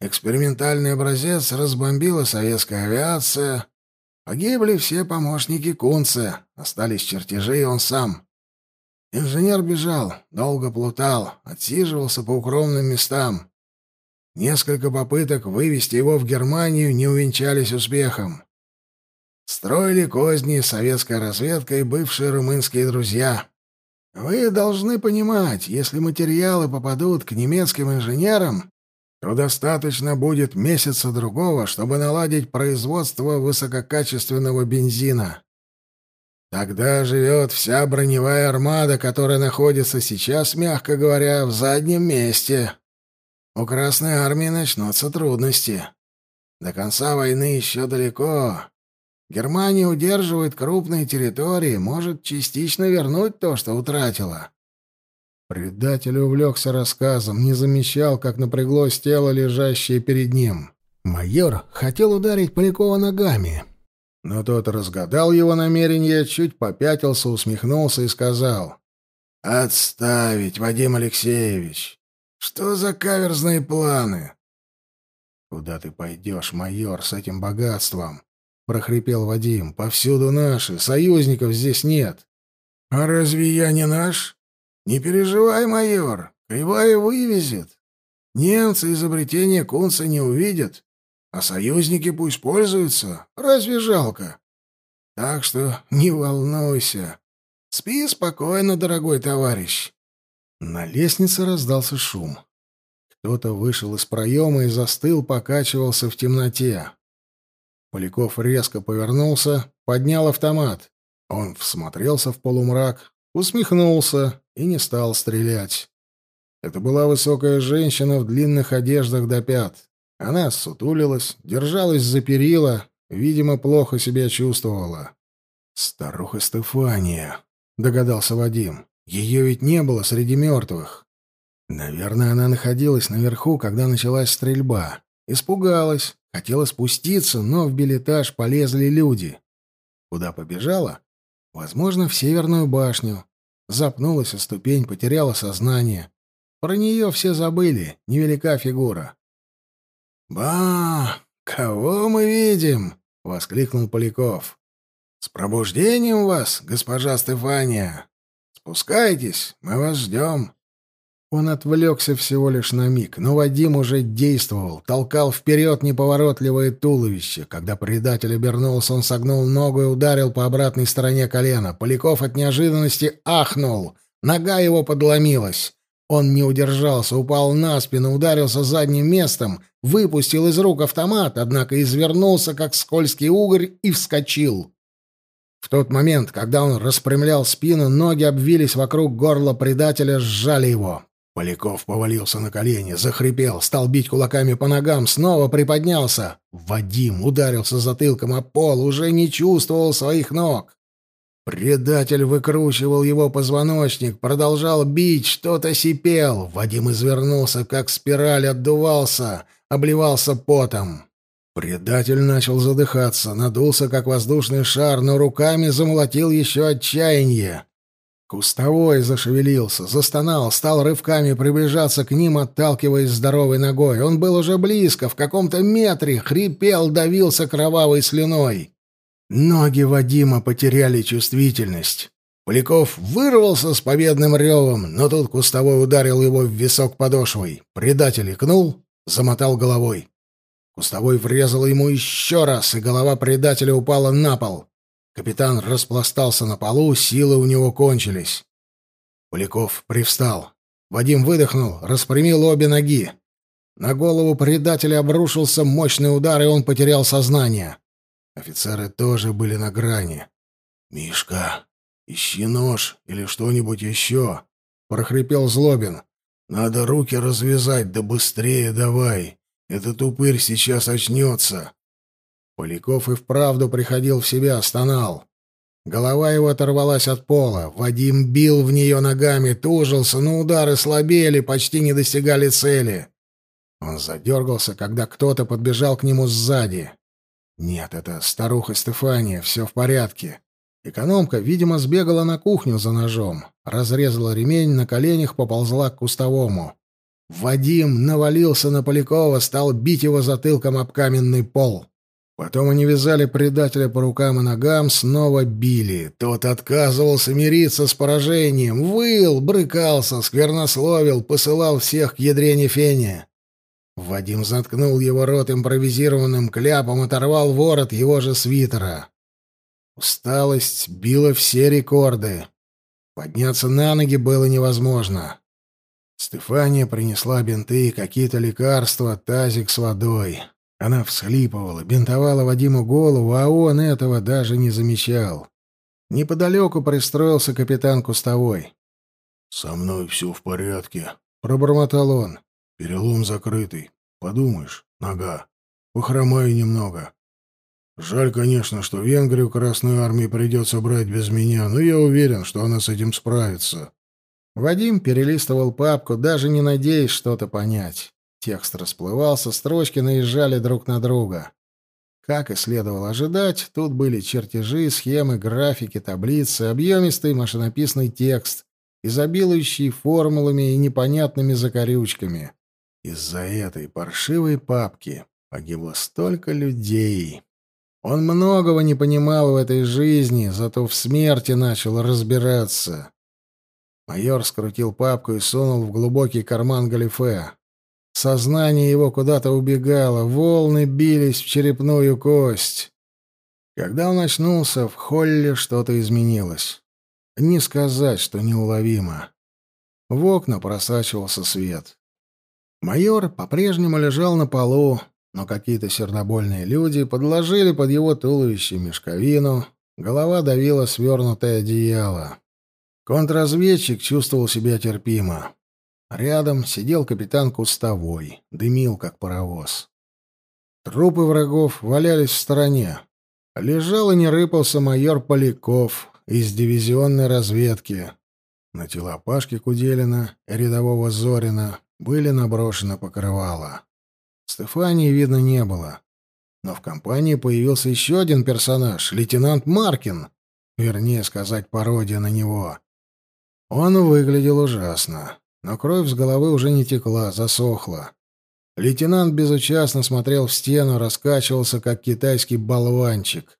Экспериментальный образец разбомбила советская авиация. Погибли все помощники Кунца, остались чертежи и он сам. Инженер бежал, долго плутал, отсиживался по укромным местам. Несколько попыток вывести его в Германию не увенчались успехом. Строили козни советская разведка и бывшие румынские друзья. Вы должны понимать, если материалы попадут к немецким инженерам, то достаточно будет месяца другого, чтобы наладить производство высококачественного бензина. Тогда живет вся броневая армада, которая находится сейчас, мягко говоря, в заднем месте. У Красной Армии начнутся трудности. До конца войны еще далеко. Германия удерживает крупные территории, может частично вернуть то, что утратила. Предатель увлекся рассказом, не замечал, как напряглось тело, лежащее перед ним. Майор хотел ударить Полякова ногами, но тот разгадал его намерение, чуть попятился, усмехнулся и сказал. «Отставить, Вадим Алексеевич! Что за каверзные планы? Куда ты пойдешь, майор, с этим богатством? прохрипел Вадим. Повсюду наши, союзников здесь нет. А разве я не наш? Не переживай, майор, кривая вывезет. Немцы изобретения Кунца не увидят, а союзники пусть пользуются. Разве жалко? Так что не волнуйся. Спи спокойно, дорогой товарищ. На лестнице раздался шум. Кто-то вышел из проема и застыл, покачивался в темноте. Поляков резко повернулся, поднял автомат. Он всмотрелся в полумрак, усмехнулся и не стал стрелять. Это была высокая женщина в длинных одеждах до пят. Она сутулилась, держалась за перила, видимо, плохо себя чувствовала. «Старуха Стефания», — догадался Вадим. Ее ведь не было среди мертвых. Наверное, она находилась наверху, когда началась стрельба. Испугалась, хотела спуститься, но в билетаж полезли люди. Куда побежала? Возможно, в Северную башню. Запнулась о ступень, потеряла сознание. Про нее все забыли, невелика фигура. «Ба! Кого мы видим?» — воскликнул Поляков. «С пробуждением вас, госпожа Стефания!» «Спускайтесь, мы вас ждем». Он отвлекся всего лишь на миг, но Вадим уже действовал, толкал вперед неповоротливое туловище. Когда предатель обернулся, он согнул ногу и ударил по обратной стороне колена. Поляков от неожиданности ахнул. Нога его подломилась. Он не удержался, упал на спину, ударился задним местом, выпустил из рук автомат, однако извернулся, как скользкий угорь, и вскочил. В тот момент, когда он распрямлял спину, ноги обвились вокруг горла предателя, сжали его. Поляков повалился на колени, захрипел, стал бить кулаками по ногам, снова приподнялся. Вадим ударился затылком о пол, уже не чувствовал своих ног. Предатель выкручивал его позвоночник, продолжал бить, что-то сипел. Вадим извернулся, как спираль, отдувался, обливался потом. Предатель начал задыхаться, надулся, как воздушный шар, но руками замолотил еще отчаяние. Кустовой зашевелился, застонал, стал рывками приближаться к ним, отталкиваясь здоровой ногой. Он был уже близко, в каком-то метре, хрипел, давился кровавой слюной. Ноги Вадима потеряли чувствительность. Поляков вырвался с победным ревом, но тут Кустовой ударил его в висок подошвой. Предатель икнул, замотал головой. Кустовой врезал ему еще раз, и голова предателя упала на пол. Капитан распластался на полу, силы у него кончились. Поляков привстал. Вадим выдохнул, распрямил обе ноги. На голову предателя обрушился мощный удар, и он потерял сознание. Офицеры тоже были на грани. «Мишка, ищи нож или что-нибудь еще», — прохрипел Злобин. «Надо руки развязать, да быстрее давай. Этот упырь сейчас очнется». Поляков и вправду приходил в себя, стонал. Голова его оторвалась от пола. Вадим бил в нее ногами, тужился, но удары слабели, почти не достигали цели. Он задергался, когда кто-то подбежал к нему сзади. Нет, это старуха Стефания, все в порядке. Экономка, видимо, сбегала на кухню за ножом, разрезала ремень, на коленях поползла к кустовому. Вадим навалился на Полякова, стал бить его затылком об каменный пол. Потом они вязали предателя по рукам и ногам, снова били. Тот отказывался мириться с поражением, выл, брыкался, сквернословил, посылал всех к ядрене фене. Вадим заткнул его рот импровизированным кляпом, оторвал ворот его же свитера. Усталость била все рекорды. Подняться на ноги было невозможно. Стефания принесла бинты, какие-то лекарства, тазик с водой. Она всхлипывала, бинтовала Вадиму голову, а он этого даже не замечал. Неподалеку пристроился капитан Кустовой. «Со мной все в порядке», — пробормотал он. Перелом закрытый. Подумаешь, нога. Похромаю немного. Жаль, конечно, что Венгрию Красной Армии придется брать без меня, но я уверен, что она с этим справится. Вадим перелистывал папку, даже не надеясь что-то понять. Текст расплывался, строчки наезжали друг на друга. Как и следовало ожидать, тут были чертежи, схемы, графики, таблицы, объемистый машинописный текст, изобилующий формулами и непонятными закорючками. Из-за этой паршивой папки погибло столько людей. Он многого не понимал в этой жизни, зато в смерти начал разбираться. Майор скрутил папку и сунул в глубокий карман галифе. Сознание его куда-то убегало, волны бились в черепную кость. Когда он очнулся, в холле что-то изменилось. Не сказать, что неуловимо. В окна просачивался свет. Майор по-прежнему лежал на полу, но какие-то сердобольные люди подложили под его туловище мешковину, голова давила свернутое одеяло. Контрразведчик чувствовал себя терпимо. Рядом сидел капитан Кустовой, дымил, как паровоз. Трупы врагов валялись в стороне. Лежал и не рыпался майор Поляков из дивизионной разведки. На тела Пашки Куделина и рядового Зорина были наброшены покрывала. Стефании видно не было. Но в компании появился еще один персонаж — лейтенант Маркин. Вернее сказать, пародия на него. Он выглядел ужасно, но кровь с головы уже не текла, засохла. Лейтенант безучастно смотрел в стену, раскачивался, как китайский болванчик.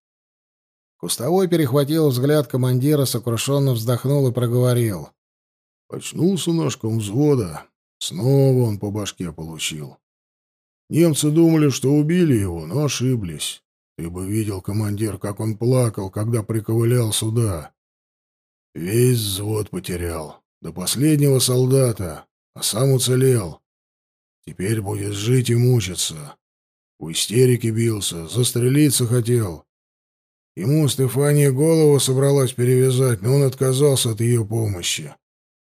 Кустовой перехватил взгляд командира, сокрушенно вздохнул и проговорил. «Очнулся наш комвзвода. Снова он по башке получил. Немцы думали, что убили его, но ошиблись. Ты бы видел, командир, как он плакал, когда приковылял сюда. Весь взвод потерял. До последнего солдата. А сам уцелел. Теперь будет жить и мучиться. В истерике бился, застрелиться хотел. Ему Стефания голову собралась перевязать, но он отказался от ее помощи.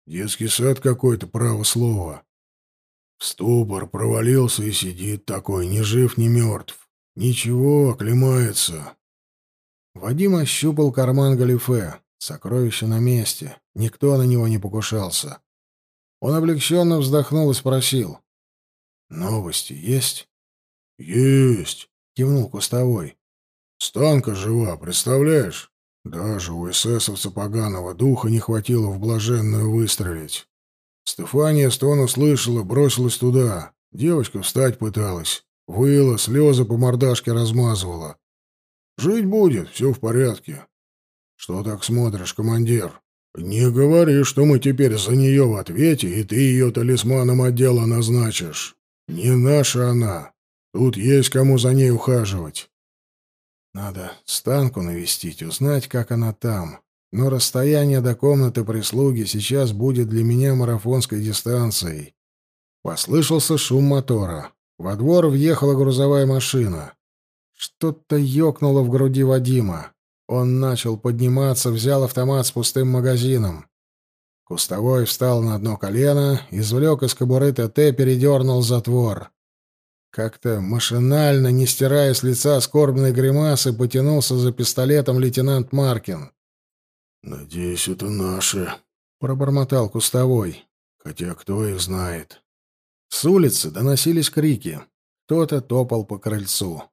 Детский сад какой-то, право слово. В ступор провалился и сидит такой, ни жив, ни мертв. Ничего, оклемается. Вадим ощупал карман галифе. Сокровище на месте. Никто на него не покушался. Он облегченно вздохнул и спросил. «Новости есть?» «Есть», — кивнул Кустовой. «Станка жива, представляешь? Даже у эсэсовца поганого духа не хватило в блаженную выстрелить. Стефания стон услышала, бросилась туда. Девочка встать пыталась. Выла, слезы по мордашке размазывала. Жить будет, все в порядке. Что так смотришь, командир? Не говори, что мы теперь за нее в ответе, и ты ее талисманом отдела назначишь. Не наша она. Тут есть кому за ней ухаживать. Надо станку навестить, узнать, как она там. Но расстояние до комнаты прислуги сейчас будет для меня марафонской дистанцией. Послышался шум мотора. Во двор въехала грузовая машина. Что-то ёкнуло в груди Вадима. Он начал подниматься, взял автомат с пустым магазином. Кустовой встал на одно колено, извлек из кобуры ТТ, передернул затвор. Как-то машинально, не стирая с лица скорбной гримасы, потянулся за пистолетом лейтенант Маркин. «Надеюсь, это наши», — пробормотал Кустовой. «Хотя кто их знает». С улицы доносились крики. Кто-то топал по крыльцу.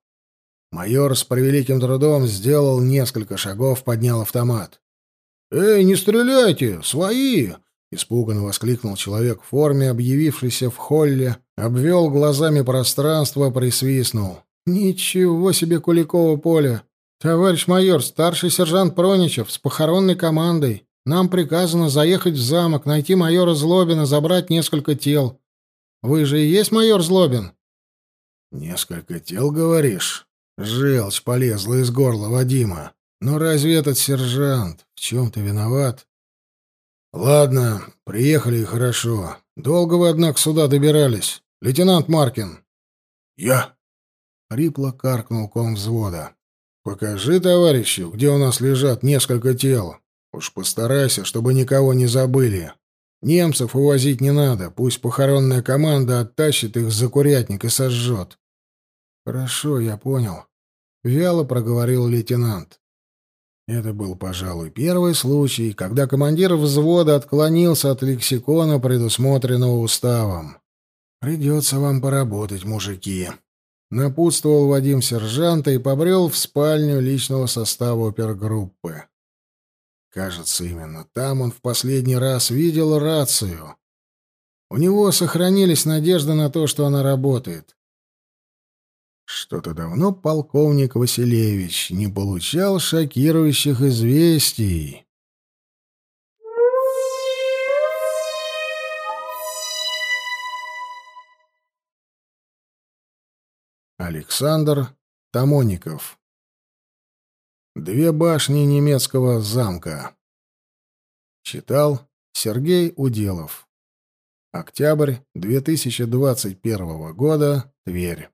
Майор с превеликим трудом сделал несколько шагов, поднял автомат. «Эй, не стреляйте! Свои!» — испуганно воскликнул человек в форме, объявившийся в холле, обвел глазами пространство, присвистнул. «Ничего себе Куликово поле! Товарищ майор, старший сержант Проничев с похоронной командой. Нам приказано заехать в замок, найти майора Злобина, забрать несколько тел. Вы же и есть майор Злобин?» «Несколько тел, говоришь?» Желчь полезла из горла Вадима. Но разве этот сержант в чем-то виноват? Ладно, приехали и хорошо. Долго вы, однако, сюда добирались. Лейтенант Маркин. Я. Хрипло каркнул ком взвода. Покажи товарищу, где у нас лежат несколько тел. Уж постарайся, чтобы никого не забыли. Немцев увозить не надо, пусть похоронная команда оттащит их за курятник и сожжет. Хорошо, я понял. Вяло проговорил лейтенант. Это был, пожалуй, первый случай, когда командир взвода отклонился от лексикона, предусмотренного уставом. «Придется вам поработать, мужики», — напутствовал Вадим сержанта и побрел в спальню личного состава опергруппы. Кажется, именно там он в последний раз видел рацию. У него сохранились надежды на то, что она работает. Что-то давно полковник Василевич не получал шокирующих известий. Александр Тамоников Две башни немецкого замка. Читал Сергей Уделов. Октябрь 2021 года. Тверь.